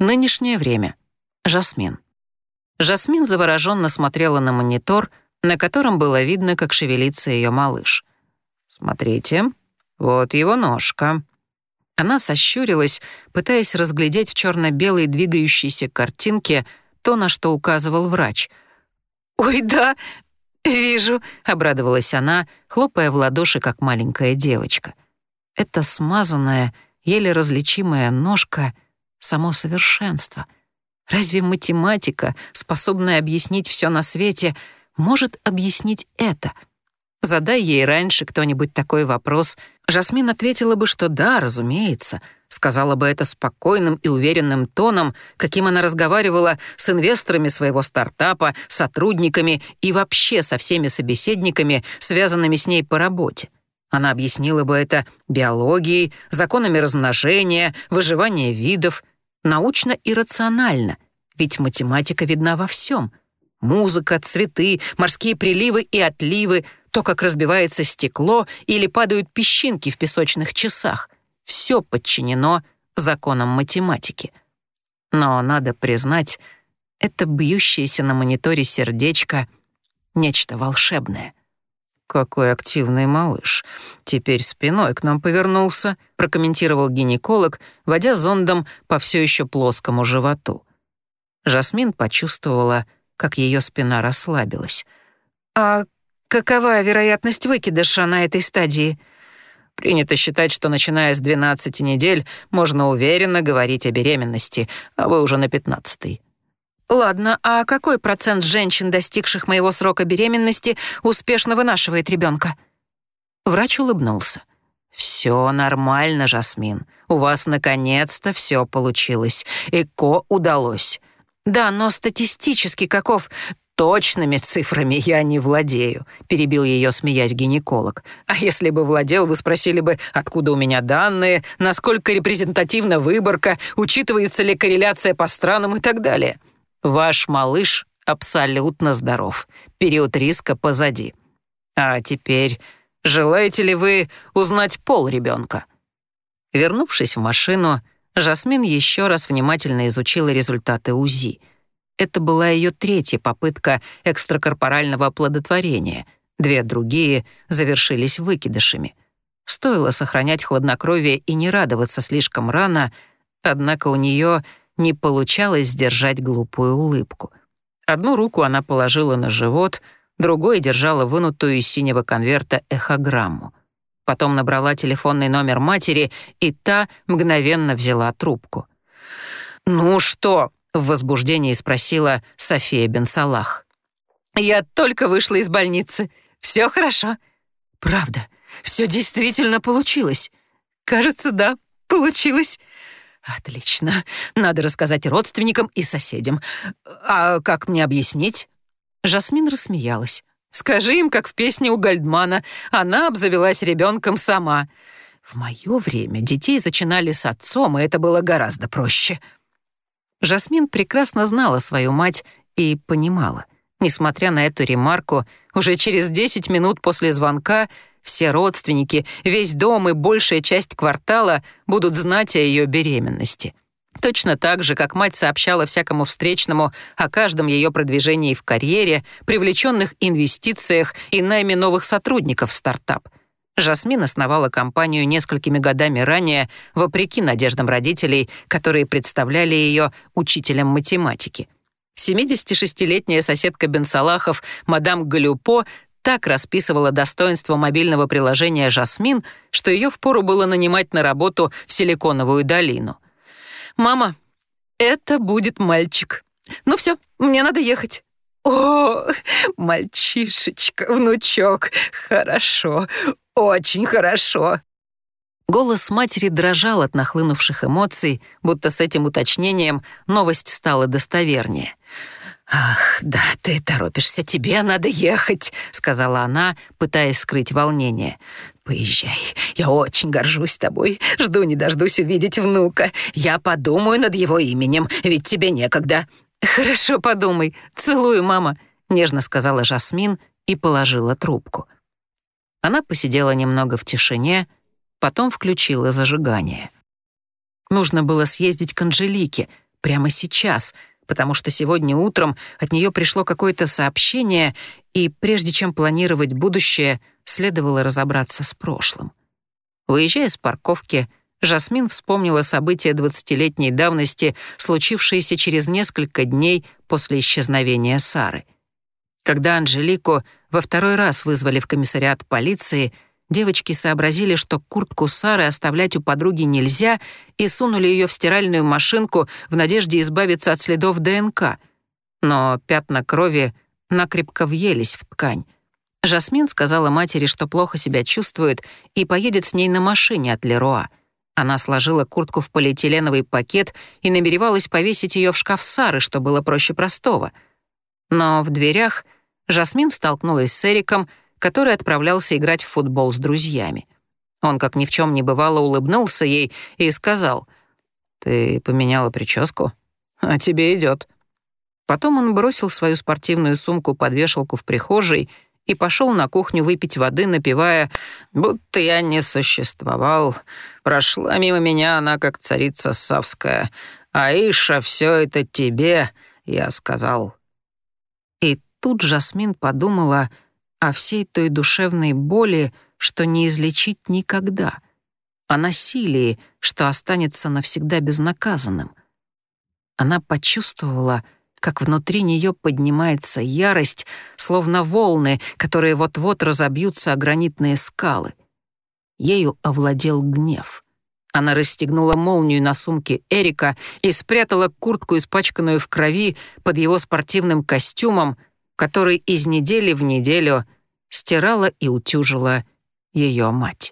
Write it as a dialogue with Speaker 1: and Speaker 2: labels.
Speaker 1: Нынешнее время. Жасмин. Жасмин завороженно смотрела на монитор, на котором было видно, как шевелится ее малыш. «Смотрите, вот его ножка». Она сощурилась, пытаясь разглядеть в черно белой двигающейся картинке то, на что указывал врач.
Speaker 2: «Ой, да, вижу», —
Speaker 1: обрадовалась она, хлопая в ладоши, как маленькая девочка. Это смазанная, еле различимая ножка — само совершенство. Разве математика, способная объяснить все на свете, может объяснить это — Задай ей раньше кто-нибудь такой вопрос, Жасмин ответила бы, что да, разумеется, сказала бы это спокойным и уверенным тоном, каким она разговаривала с инвесторами своего стартапа, сотрудниками и вообще со всеми собеседниками, связанными с ней по работе. Она объяснила бы это биологией, законами размножения, выживания видов, научно и рационально, ведь математика видна во всем. Музыка, цветы, морские приливы и отливы — то, как разбивается стекло или падают песчинки в песочных часах. Все подчинено законам математики. Но, надо признать, это бьющееся на мониторе сердечко — нечто волшебное. «Какой активный малыш. Теперь спиной к нам повернулся», — прокомментировал гинеколог, водя зондом по все еще плоскому животу. Жасмин почувствовала, как ее спина расслабилась.
Speaker 2: «А Какова вероятность выкидыша на этой стадии?
Speaker 1: Принято считать, что начиная с 12 недель можно уверенно говорить о беременности, а вы уже на 15
Speaker 2: Ладно, а какой процент женщин, достигших моего срока беременности, успешно вынашивает ребенка?
Speaker 1: Врач улыбнулся. Все нормально, Жасмин. У вас наконец-то все получилось. ЭКО удалось.
Speaker 2: Да, но статистически каков?
Speaker 1: «Точными цифрами я не владею», — перебил ее, смеясь гинеколог. «А если бы владел, вы спросили бы, откуда у меня данные, насколько репрезентативна выборка, учитывается ли корреляция по странам и так далее. Ваш малыш абсолютно здоров. Период риска позади. А теперь желаете ли вы узнать пол ребенка? Вернувшись в машину, Жасмин еще раз внимательно изучила результаты УЗИ — это была ее третья попытка экстракорпорального оплодотворения. Две другие завершились выкидышами. Стоило сохранять хладнокровие и не радоваться слишком рано, однако у нее не получалось сдержать глупую улыбку. Одну руку она положила на живот, другой держала вынутую из синего конверта эхограмму. Потом набрала телефонный номер матери, и та мгновенно взяла трубку. «Ну что?» в возбуждении спросила София Бенсалах.
Speaker 2: «Я только вышла из больницы. Все хорошо».
Speaker 1: «Правда? Все действительно получилось?»
Speaker 2: «Кажется, да, получилось».
Speaker 1: «Отлично. Надо рассказать родственникам и соседям. А как мне объяснить?» Жасмин рассмеялась.
Speaker 2: «Скажи им, как в песне у Гальдмана. Она обзавелась ребенком сама».
Speaker 1: «В мое время детей зачинали с отцом, и это было гораздо проще». Жасмин прекрасно знала свою мать и понимала. Несмотря на эту ремарку, уже через 10 минут после звонка все родственники, весь дом и большая часть квартала будут знать о ее беременности. Точно так же, как мать сообщала всякому встречному о каждом ее продвижении в карьере, привлеченных инвестициях и найме новых сотрудников в стартап — Жасмин основала компанию несколькими годами ранее, вопреки надеждам родителей, которые представляли ее учителем математики. 76-летняя соседка Бенсалахов, мадам Галюпо, так расписывала достоинство мобильного приложения «Жасмин», что ее впору было нанимать на работу в Силиконовую долину.
Speaker 2: «Мама, это будет мальчик. Ну все, мне надо ехать». «О, мальчишечка, внучок, хорошо, очень хорошо».
Speaker 1: Голос матери дрожал от нахлынувших эмоций, будто с этим уточнением новость стала достовернее. «Ах, да, ты торопишься, тебе надо ехать», — сказала она, пытаясь скрыть волнение. «Поезжай, я очень горжусь тобой. Жду не дождусь увидеть внука. Я подумаю над его именем, ведь тебе некогда».
Speaker 2: «Хорошо, подумай. Целую, мама», —
Speaker 1: нежно сказала Жасмин и положила трубку. Она посидела немного в тишине, потом включила зажигание. Нужно было съездить к Анжелике, прямо сейчас, потому что сегодня утром от нее пришло какое-то сообщение, и прежде чем планировать будущее, следовало разобраться с прошлым. Выезжая с парковки, Жасмин вспомнила события двадцатилетней давности, случившиеся через несколько дней после исчезновения Сары. Когда Анжелику во второй раз вызвали в комиссариат полиции, девочки сообразили, что куртку Сары оставлять у подруги нельзя, и сунули ее в стиральную машинку в надежде избавиться от следов ДНК. Но пятна крови накрепко въелись в ткань. Жасмин сказала матери, что плохо себя чувствует, и поедет с ней на машине от Леруа. Она сложила куртку в полиэтиленовый пакет и намеревалась повесить ее в шкаф Сары, что было проще простого. Но в дверях Жасмин столкнулась с Эриком, который отправлялся играть в футбол с друзьями. Он, как ни в чем не бывало, улыбнулся ей и сказал, «Ты поменяла прическу? А тебе идет. Потом он бросил свою спортивную сумку под вешалку в прихожей — и пошел на кухню выпить воды, напевая «Будто я не существовал. Прошла мимо меня она, как царица Савская. Аиша, все это тебе», — я сказал. И тут Жасмин подумала о всей той душевной боли, что не излечить никогда, о насилии, что останется навсегда безнаказанным. Она почувствовала, как внутри нее поднимается ярость, словно волны, которые вот-вот разобьются о гранитные скалы. Ею овладел гнев. Она расстегнула молнию на сумке Эрика и спрятала куртку, испачканную в крови, под его спортивным костюмом, который из недели в неделю стирала и утюжила ее мать.